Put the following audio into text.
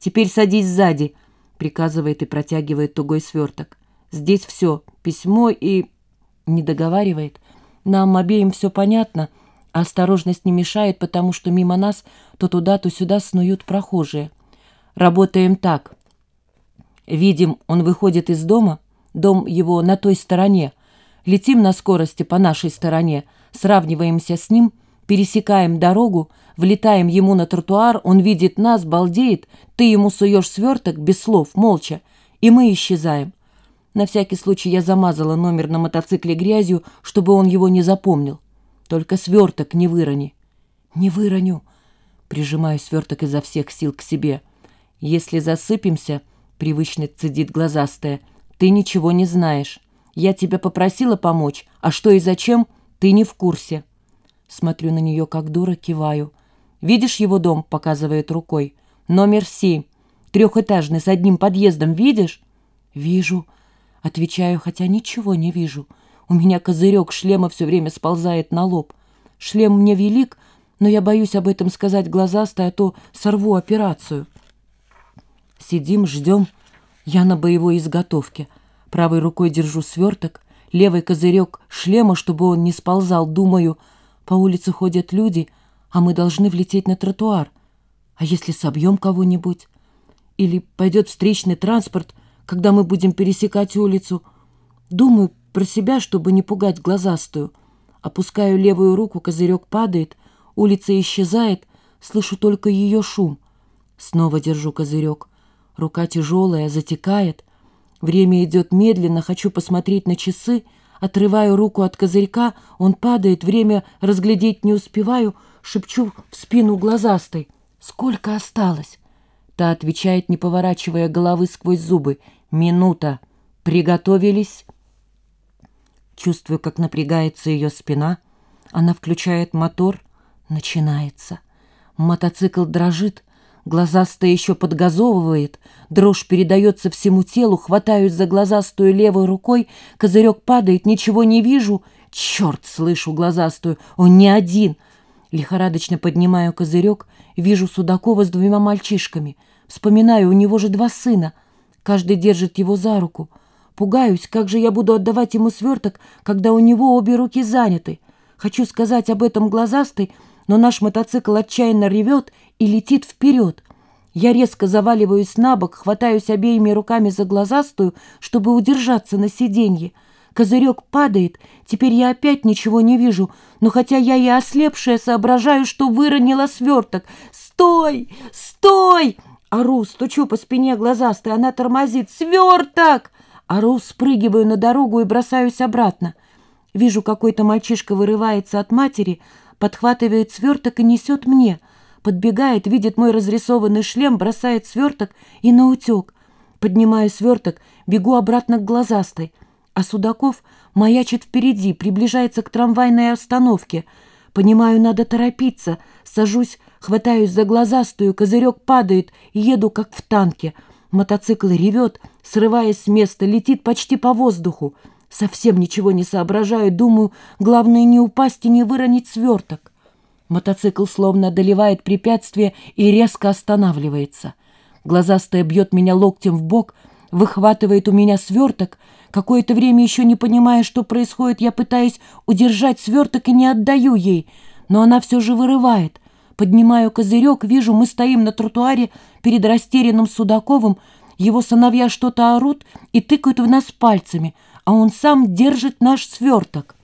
«Теперь садись сзади», — приказывает и протягивает тугой сверток. «Здесь все, письмо и...» Не договаривает. Нам обеим все понятно, осторожность не мешает, потому что мимо нас то туда, то сюда снуют прохожие. Работаем так. Видим, он выходит из дома, дом его на той стороне. Летим на скорости по нашей стороне, сравниваемся с ним, пересекаем дорогу, влетаем ему на тротуар, он видит нас, балдеет, ты ему суешь сверток без слов, молча, и мы исчезаем. На всякий случай я замазала номер на мотоцикле грязью, чтобы он его не запомнил. Только сверток не вырони. Не выроню. Прижимаю сверток изо всех сил к себе. Если засыпемся, привычно цедит глазастая, ты ничего не знаешь. Я тебя попросила помочь, а что и зачем, ты не в курсе. Смотрю на нее, как дура, киваю. «Видишь его дом?» — показывает рукой. «Номер семь. Трехэтажный, с одним подъездом. Видишь?» «Вижу». Отвечаю, хотя ничего не вижу. У меня козырек шлема все время сползает на лоб. Шлем мне велик, но я боюсь об этом сказать глазастой, а то сорву операцию. Сидим, ждем. Я на боевой изготовке. Правой рукой держу сверток, левый козырек шлема, чтобы он не сползал. Думаю, по улице ходят люди, а мы должны влететь на тротуар. А если собьем кого-нибудь? Или пойдет встречный транспорт, когда мы будем пересекать улицу. Думаю про себя, чтобы не пугать глазастую. Опускаю левую руку, козырек падает, улица исчезает, слышу только ее шум. Снова держу козырек. Рука тяжелая, затекает. Время идет медленно, хочу посмотреть на часы. Отрываю руку от козырька, он падает, время разглядеть не успеваю, шепчу в спину глазастой. «Сколько осталось?» Та отвечает, не поворачивая головы сквозь зубы. Минута. Приготовились. Чувствую, как напрягается ее спина. Она включает мотор. Начинается. Мотоцикл дрожит. Глазастая еще подгазовывает. Дрожь передается всему телу. Хватаюсь за глазастую левой рукой. Козырек падает. Ничего не вижу. Черт, слышу глазастую. Он не один. Лихорадочно поднимаю козырек. Вижу Судакова с двумя мальчишками. Вспоминаю, у него же два сына — Каждый держит его за руку. Пугаюсь, как же я буду отдавать ему сверток, когда у него обе руки заняты. Хочу сказать об этом глазастой, но наш мотоцикл отчаянно ревет и летит вперед. Я резко заваливаюсь на бок, хватаюсь обеими руками за глазастую, чтобы удержаться на сиденье. Козырек падает, теперь я опять ничего не вижу, но хотя я и ослепшая, соображаю, что выронила сверток. «Стой! Стой!» Ору, стучу по спине глазастой, она тормозит. «Сверток!» Ору, спрыгиваю на дорогу и бросаюсь обратно. Вижу, какой-то мальчишка вырывается от матери, подхватывает сверток и несет мне. Подбегает, видит мой разрисованный шлем, бросает сверток и наутек. Поднимаю сверток, бегу обратно к глазастой. А Судаков маячит впереди, приближается к трамвайной остановке. Понимаю, надо торопиться. Сажусь Хватаюсь за глазастую, козырек падает, еду, как в танке. Мотоцикл ревет, срываясь с места, летит почти по воздуху. Совсем ничего не соображаю, думаю, главное не упасть и не выронить сверток. Мотоцикл словно одолевает препятствие и резко останавливается. Глазастая бьет меня локтем в бок, выхватывает у меня сверток. Какое-то время еще не понимая, что происходит, я пытаюсь удержать сверток и не отдаю ей, но она все же вырывает — Поднимаю козырек, вижу, мы стоим на тротуаре перед растерянным Судаковым. Его сыновья что-то орут и тыкают в нас пальцами, а он сам держит наш сверток.